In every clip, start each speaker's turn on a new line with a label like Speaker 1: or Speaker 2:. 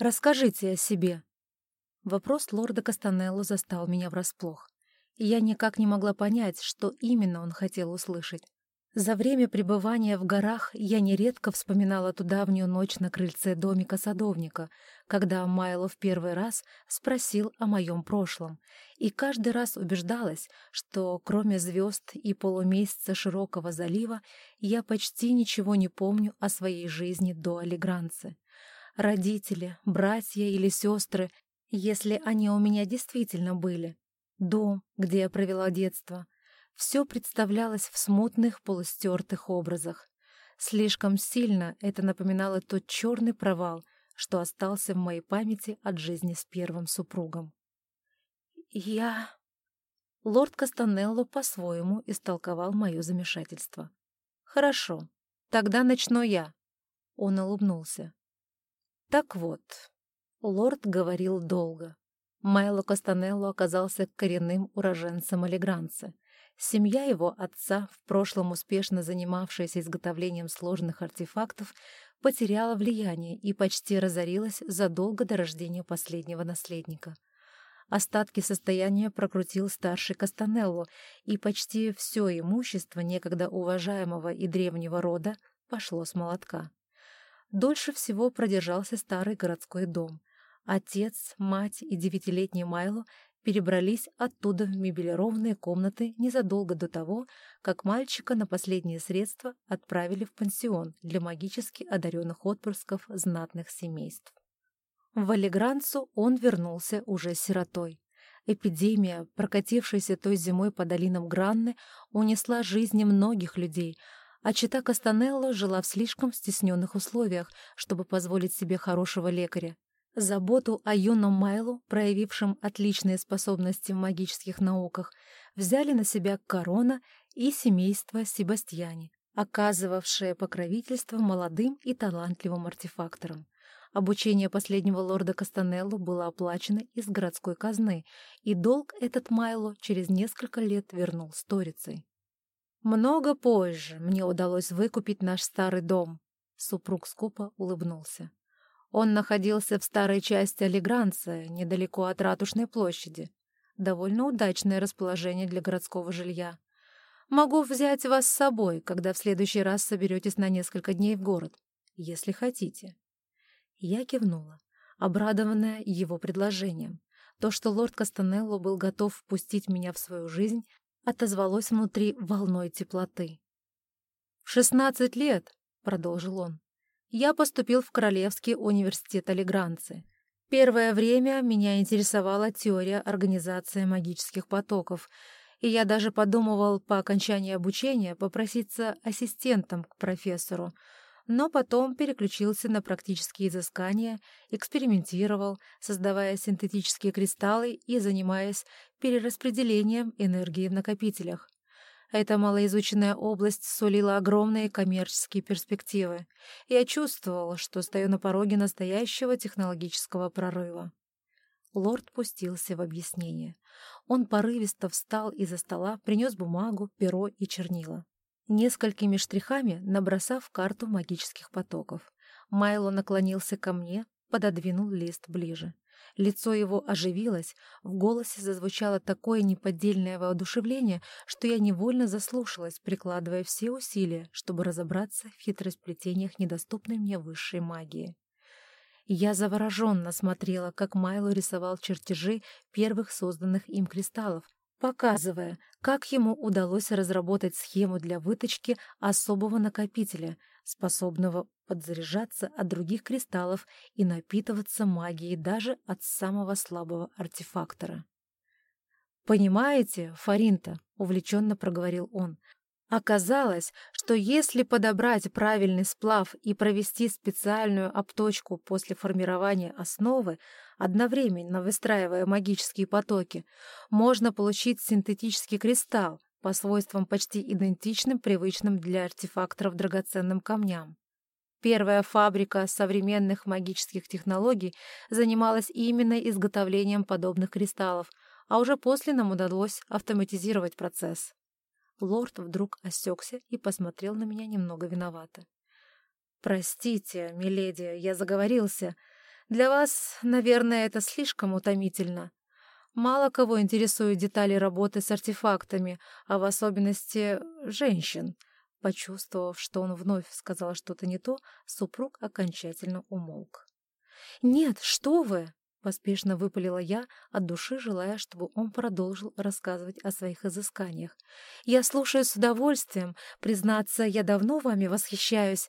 Speaker 1: Расскажите о себе». Вопрос лорда Кастанелло застал меня врасплох. И я никак не могла понять, что именно он хотел услышать. За время пребывания в горах я нередко вспоминала ту давнюю ночь на крыльце домика садовника, когда Майло в первый раз спросил о моем прошлом, и каждый раз убеждалась, что кроме звезд и полумесяца широкого залива я почти ничего не помню о своей жизни до Алигранцы. Родители, братья или сестры, если они у меня действительно были, дом, где я провела детство — все представлялось в смутных полустертых образах. Слишком сильно это напоминало тот черный провал, что остался в моей памяти от жизни с первым супругом. «Я...» Лорд Кастанелло по-своему истолковал мое замешательство. «Хорошо, тогда начну я». Он улыбнулся. «Так вот...» Лорд говорил долго. Майло Кастанелло оказался коренным уроженцем Алигранца — Семья его отца, в прошлом успешно занимавшаяся изготовлением сложных артефактов, потеряла влияние и почти разорилась задолго до рождения последнего наследника. Остатки состояния прокрутил старший Кастанелло, и почти все имущество некогда уважаемого и древнего рода пошло с молотка. Дольше всего продержался старый городской дом. Отец, мать и девятилетний Майло перебрались оттуда в мебелированные комнаты незадолго до того, как мальчика на последние средства отправили в пансион для магически одаренных отпрысков знатных семейств. В Алигранцу он вернулся уже сиротой. Эпидемия, прокатившаяся той зимой по долинам Гранны, унесла жизни многих людей, а чита Кастанелло жила в слишком стесненных условиях, чтобы позволить себе хорошего лекаря. Заботу о юном Майлу, проявившем отличные способности в магических науках, взяли на себя корона и семейство Себастьяни, оказывавшее покровительство молодым и талантливым артефакторам. Обучение последнего лорда Кастанелло было оплачено из городской казны, и долг этот Майло через несколько лет вернул сторицей. «Много позже мне удалось выкупить наш старый дом», — супруг скупо улыбнулся. Он находился в старой части Алигранца, недалеко от Ратушной площади. Довольно удачное расположение для городского жилья. Могу взять вас с собой, когда в следующий раз соберетесь на несколько дней в город, если хотите. Я кивнула, обрадованная его предложением. То, что лорд Кастанелло был готов впустить меня в свою жизнь, отозвалось внутри волной теплоты. «В шестнадцать лет», — продолжил он, я поступил в Королевский университет Алигранцы. Первое время меня интересовала теория организации магических потоков, и я даже подумывал по окончании обучения попроситься ассистентом к профессору, но потом переключился на практические изыскания, экспериментировал, создавая синтетические кристаллы и занимаясь перераспределением энергии в накопителях. Эта малоизученная область сулила огромные коммерческие перспективы. Я чувствовал, что стою на пороге настоящего технологического прорыва. Лорд пустился в объяснение. Он порывисто встал из-за стола, принес бумагу, перо и чернила. Несколькими штрихами набросав карту магических потоков. Майло наклонился ко мне, пододвинул лист ближе. Лицо его оживилось, в голосе зазвучало такое неподдельное воодушевление, что я невольно заслушалась, прикладывая все усилия, чтобы разобраться в хитросплетениях недоступной мне высшей магии. Я завороженно смотрела, как Майло рисовал чертежи первых созданных им кристаллов, показывая, как ему удалось разработать схему для выточки особого накопителя, способного подзаряжаться от других кристаллов и напитываться магией даже от самого слабого артефактора. «Понимаете, Фаринта», — увлеченно проговорил он, — Оказалось, что если подобрать правильный сплав и провести специальную обточку после формирования основы, одновременно выстраивая магические потоки, можно получить синтетический кристалл, по свойствам почти идентичным привычным для артефакторов драгоценным камням. Первая фабрика современных магических технологий занималась именно изготовлением подобных кристаллов, а уже после нам удалось автоматизировать процесс. Лорд вдруг осекся и посмотрел на меня немного виновато. «Простите, миледи, я заговорился. Для вас, наверное, это слишком утомительно. Мало кого интересуют детали работы с артефактами, а в особенности женщин. Почувствовав, что он вновь сказал что-то не то, супруг окончательно умолк. «Нет, что вы!» — поспешно выпалила я, от души желая, чтобы он продолжил рассказывать о своих изысканиях. «Я слушаю с удовольствием. Признаться, я давно вами восхищаюсь.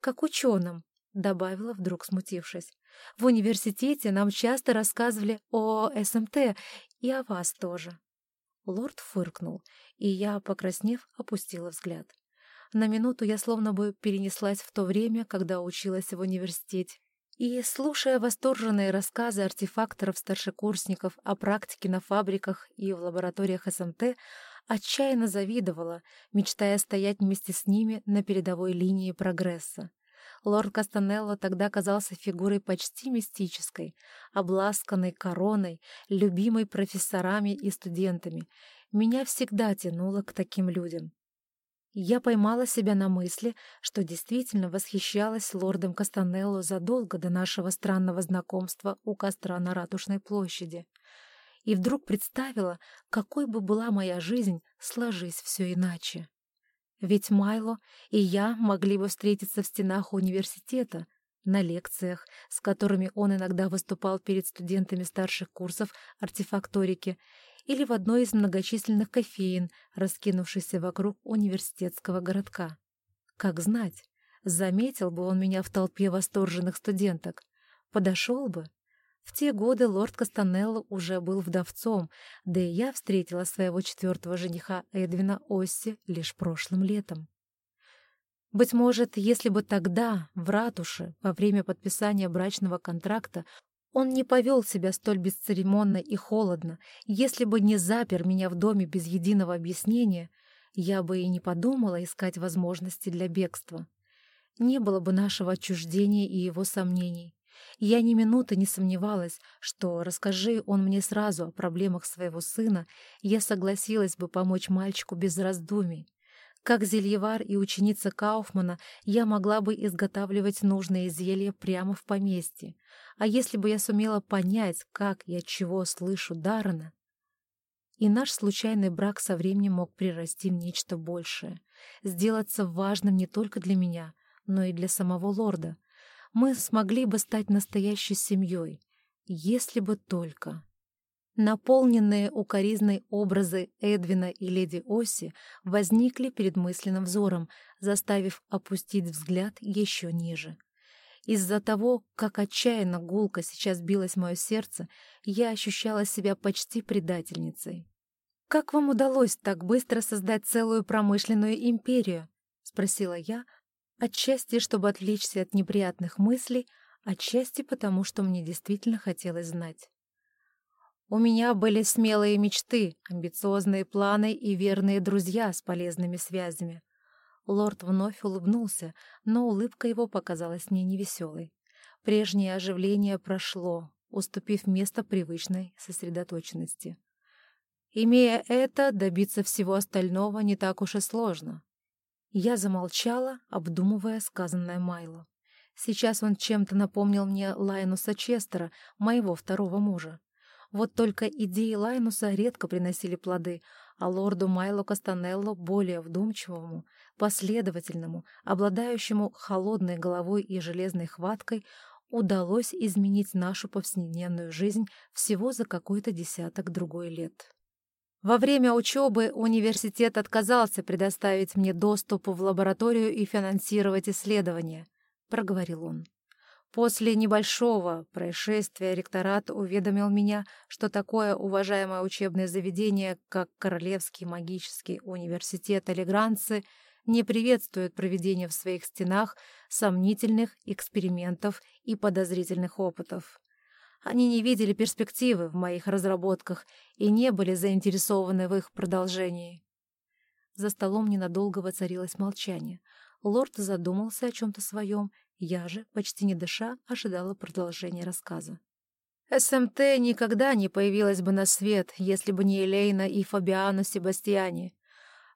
Speaker 1: Как ученым», — добавила, вдруг смутившись. «В университете нам часто рассказывали о СМТ и о вас тоже». Лорд фыркнул, и я, покраснев, опустила взгляд. На минуту я словно бы перенеслась в то время, когда училась в университете. И, слушая восторженные рассказы артефакторов-старшекурсников о практике на фабриках и в лабораториях СМТ, отчаянно завидовала, мечтая стоять вместе с ними на передовой линии прогресса. Лорд Кастанелло тогда казался фигурой почти мистической, обласканной короной, любимой профессорами и студентами. Меня всегда тянуло к таким людям. Я поймала себя на мысли, что действительно восхищалась лордом Кастанелло задолго до нашего странного знакомства у костра на Ратушной площади. И вдруг представила, какой бы была моя жизнь, сложись все иначе. Ведь Майло и я могли бы встретиться в стенах университета, на лекциях, с которыми он иногда выступал перед студентами старших курсов артефакторики, или в одной из многочисленных кофеин, раскинувшихся вокруг университетского городка. Как знать, заметил бы он меня в толпе восторженных студенток, подошел бы. В те годы лорд Кастанелло уже был вдовцом, да и я встретила своего четвертого жениха Эдвина Осси лишь прошлым летом. Быть может, если бы тогда, в ратуше, во время подписания брачного контракта, он не повел себя столь бесцеремонно и холодно. Если бы не запер меня в доме без единого объяснения, я бы и не подумала искать возможности для бегства. Не было бы нашего отчуждения и его сомнений. Я ни минуты не сомневалась, что, расскажи он мне сразу о проблемах своего сына, я согласилась бы помочь мальчику без раздумий. Как зельевар и ученица Кауфмана я могла бы изготавливать нужные зелья прямо в поместье. А если бы я сумела понять, как от чего слышу Даррена, и наш случайный брак со временем мог прирасти в нечто большее, сделаться важным не только для меня, но и для самого лорда. Мы смогли бы стать настоящей семьей, если бы только... Наполненные укоризной образы Эдвина и леди Оси возникли перед мысленным взором, заставив опустить взгляд еще ниже. Из-за того, как отчаянно гулко сейчас билось мое сердце, я ощущала себя почти предательницей. «Как вам удалось так быстро создать целую промышленную империю?» — спросила я, отчасти, чтобы отвлечься от неприятных мыслей, отчасти потому, что мне действительно хотелось знать. У меня были смелые мечты, амбициозные планы и верные друзья с полезными связями. Лорд вновь улыбнулся, но улыбка его показалась мне невеселой. Прежнее оживление прошло, уступив место привычной сосредоточенности. Имея это, добиться всего остального не так уж и сложно. Я замолчала, обдумывая сказанное Майло. Сейчас он чем-то напомнил мне Лайнуса Честера, моего второго мужа. Вот только идеи Лайнуса редко приносили плоды, а лорду Майло Кастанелло, более вдумчивому, последовательному, обладающему холодной головой и железной хваткой, удалось изменить нашу повседневную жизнь всего за какой-то десяток другой лет. Во время учебы университет отказался предоставить мне доступ в лабораторию и финансировать исследования, проговорил он. После небольшого происшествия ректорат уведомил меня, что такое уважаемое учебное заведение, как Королевский магический университет Алигранцы, не приветствует проведение в своих стенах сомнительных экспериментов и подозрительных опытов. Они не видели перспективы в моих разработках и не были заинтересованы в их продолжении. За столом ненадолго воцарилось молчание. Лорд задумался о чем-то своем я же, почти не дыша, ожидала продолжения рассказа. СМТ никогда не появилась бы на свет, если бы не Элейна и Фабиано Себастьяне.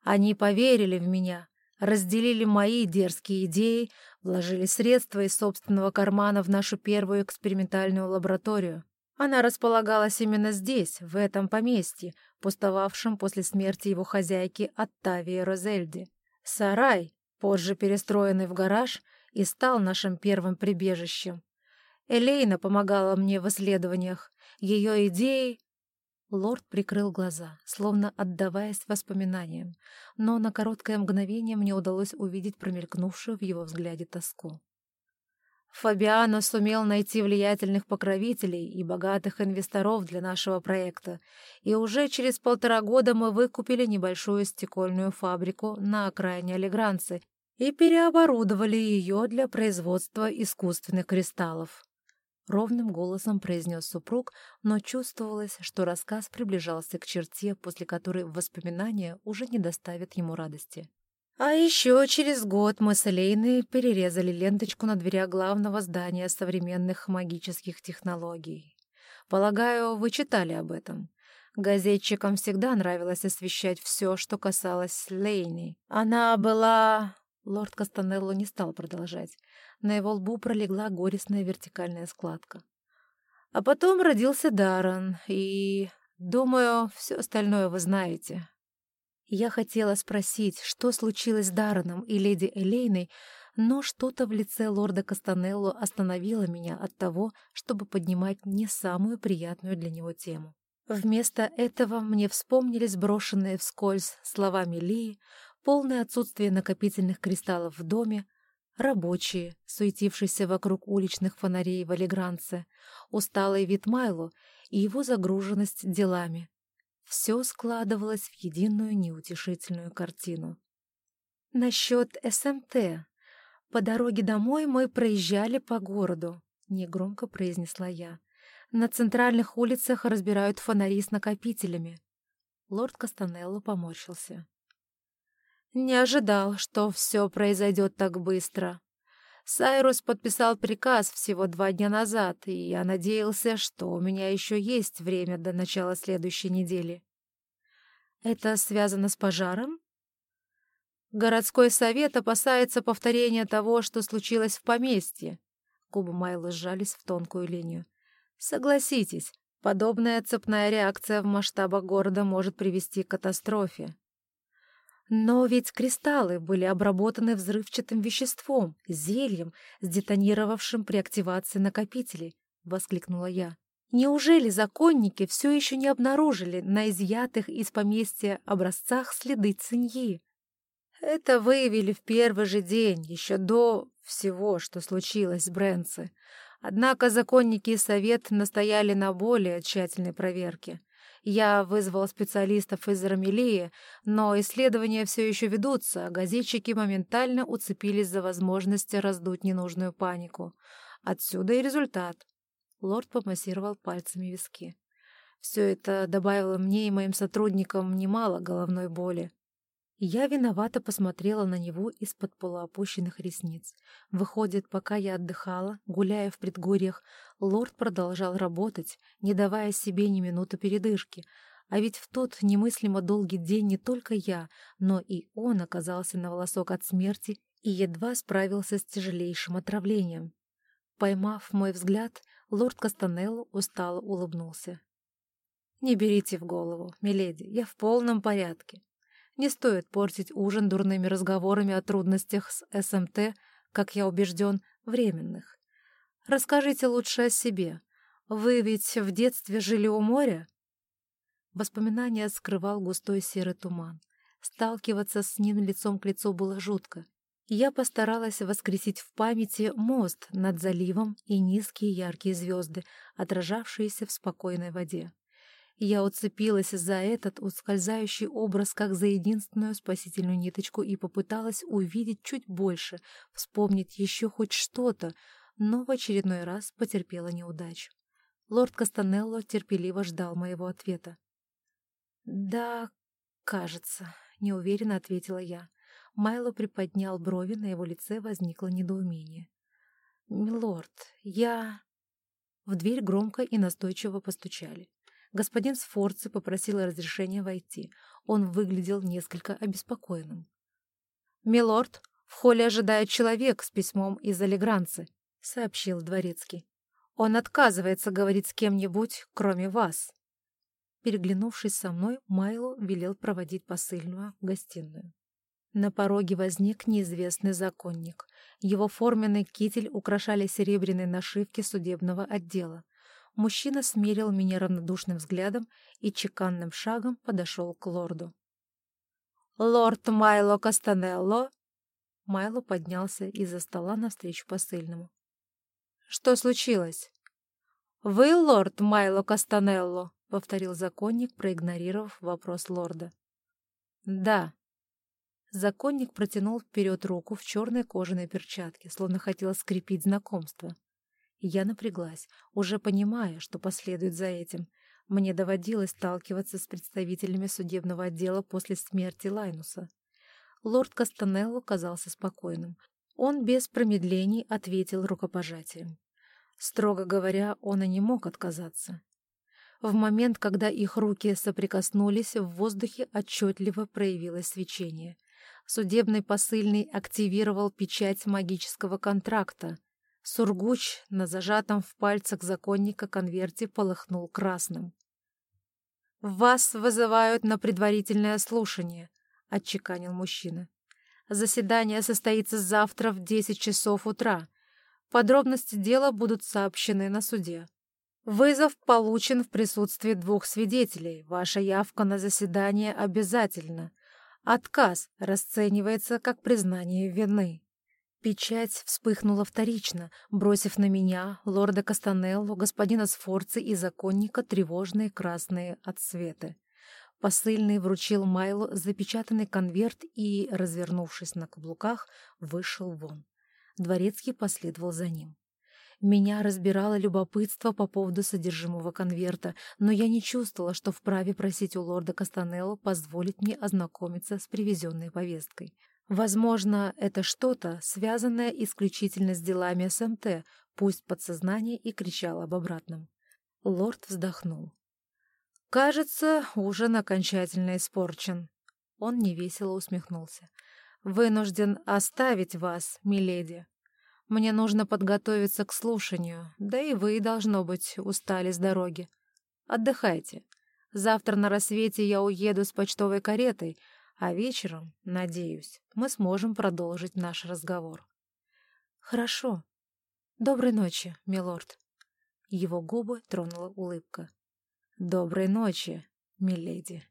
Speaker 1: Они поверили в меня, разделили мои дерзкие идеи, Вложили средства из собственного кармана в нашу первую экспериментальную лабораторию. Она располагалась именно здесь, в этом поместье, пустовавшем после смерти его хозяйки Оттавии Розельди. Сарай, позже перестроенный в гараж, и стал нашим первым прибежищем. Элейна помогала мне в исследованиях. Ее идеи... Лорд прикрыл глаза, словно отдаваясь воспоминаниям, но на короткое мгновение мне удалось увидеть промелькнувшую в его взгляде тоску. Фабиано сумел найти влиятельных покровителей и богатых инвесторов для нашего проекта, и уже через полтора года мы выкупили небольшую стекольную фабрику на окраине Алигранцы и переоборудовали ее для производства искусственных кристаллов. Ровным голосом произнес супруг, но чувствовалось, что рассказ приближался к черте, после которой воспоминания уже не доставят ему радости. А еще через год мы с Элейной перерезали ленточку на дверях главного здания современных магических технологий. Полагаю, вы читали об этом. Газетчикам всегда нравилось освещать все, что касалось Лейни. Она была... Лорд Кастанелло не стал продолжать. На его лбу пролегла горестная вертикальная складка. А потом родился Даррен, и... Думаю, все остальное вы знаете. Я хотела спросить, что случилось с Дарреном и леди Элейной, но что-то в лице лорда Кастанелло остановило меня от того, чтобы поднимать не самую приятную для него тему. Вместо этого мне вспомнились брошенные вскользь слова Мелии, полное отсутствие накопительных кристаллов в доме, рабочие, суетившиеся вокруг уличных фонарей в Алигранце, усталый вид Майло и его загруженность делами, все складывалось в единую неутешительную картину. Насчет СМТ. По дороге домой мы проезжали по городу, негромко произнесла я. На центральных улицах разбирают фонари с накопителями. Лорд Кастанелло поморщился. Не ожидал, что все произойдет так быстро. Сайрус подписал приказ всего два дня назад, и я надеялся, что у меня еще есть время до начала следующей недели. Это связано с пожаром? Городской совет опасается повторения того, что случилось в поместье. Губы Майла сжались в тонкую линию. Согласитесь, подобная цепная реакция в масштабах города может привести к катастрофе. Но ведь кристаллы были обработаны взрывчатым веществом, зельем, сдетонировавшим при активации накопителей, — воскликнула я. Неужели законники все еще не обнаружили на изъятых из поместья образцах следы циньи? Это выявили в первый же день, еще до всего, что случилось с Брэнси. Однако законники и совет настояли на более тщательной проверке. Я вызвал специалистов из Рамелии, но исследования все еще ведутся, а газетчики моментально уцепились за возможность раздуть ненужную панику. Отсюда и результат. Лорд помассировал пальцами виски. Все это добавило мне и моим сотрудникам немало головной боли. Я виновато посмотрела на него из-под полуопущенных ресниц. Выходит, пока я отдыхала, гуляя в предгорьях, лорд продолжал работать, не давая себе ни минуты передышки. А ведь в тот немыслимо долгий день не только я, но и он оказался на волосок от смерти и едва справился с тяжелейшим отравлением. Поймав мой взгляд, лорд Кастанелло устало улыбнулся. «Не берите в голову, миледи, я в полном порядке. Не стоит портить ужин дурными разговорами о трудностях с СМТ, как я убежден, временных. Расскажите лучше о себе. Вы ведь в детстве жили у моря?» Воспоминания скрывал густой серый туман. Сталкиваться с ним лицом к лицу было жутко. Я постаралась воскресить в памяти мост над заливом и низкие яркие звезды, отражавшиеся в спокойной воде. Я уцепилась за этот ускользающий образ как за единственную спасительную ниточку и попыталась увидеть чуть больше, вспомнить еще хоть что-то, но в очередной раз потерпела неудачу. Лорд Кастанелло терпеливо ждал моего ответа. «Да, кажется», — неуверенно ответила я. Майло приподнял брови, на его лице возникло недоумение. «Милорд, я...» В дверь громко и настойчиво постучали. Господин Сфорци попросил разрешения войти. Он выглядел несколько обеспокоенным. «Милорд, В холле ожидает человек с письмом из Алигранцы», — сообщил дворецкий. «Он отказывается говорить с кем-нибудь, кроме вас». Переглянувшись со мной, Майло велел проводить посыльного в гостиную. На пороге возник неизвестный законник. Его форменный китель украшали серебряные нашивки судебного отдела. Мужчина смерил меня равнодушным взглядом и чеканным шагом подошел к лорду. «Лорд Майло Кастанелло!» Майло поднялся из-за стола навстречу посыльному. «Что случилось?» «Вы лорд Майло Кастанелло?» — повторил законник, проигнорировав вопрос лорда. «Да». Законник протянул вперед руку в черной кожаной перчатке, словно хотел скрепить знакомство. Я напряглась, уже понимая, что последует за этим. Мне доводилось сталкиваться с представителями судебного отдела после смерти Лайнуса. Лорд Кастанелло казался спокойным. Он без промедлений ответил рукопожатием. Строго говоря, он и не мог отказаться. В момент, когда их руки соприкоснулись, в воздухе отчетливо проявилось свечение. Судебный посыльный активировал печать магического контракта. Сургуч на зажатом в пальцах законника конверте полыхнул красным. «Вас вызывают на предварительное слушание», — отчеканил мужчина. «Заседание состоится завтра в десять часов утра. Подробности дела будут сообщены на суде. Вызов получен в присутствии двух свидетелей. Ваша явка на заседание обязательна. Отказ расценивается как признание вины. Печать вспыхнула вторично, бросив на меня, лорда Кастанелло, господина Сфорци и законника тревожные красные отсветы. Посыльный вручил Майлу запечатанный конверт и, развернувшись на каблуках, вышел вон. Дворецкий последовал за ним. Меня разбирало любопытство по поводу содержимого конверта, но я не чувствовала, что вправе просить у лорда Кастанелло позволить мне ознакомиться с привезенной повесткой. Возможно, это что-то, связанное исключительно с делами СМТ, пусть подсознание и кричало об обратном. Лорд вздохнул. «Кажется, ужин окончательно испорчен». Он невесело усмехнулся. «Вынужден оставить вас, миледи». Мне нужно подготовиться к слушанию, да и вы, должно быть, устали с дороги. Отдыхайте. Завтра на рассвете я уеду с почтовой каретой, а вечером, надеюсь, мы сможем продолжить наш разговор. Хорошо. Доброй ночи, милорд. Его губы тронула улыбка. Доброй ночи, миледи.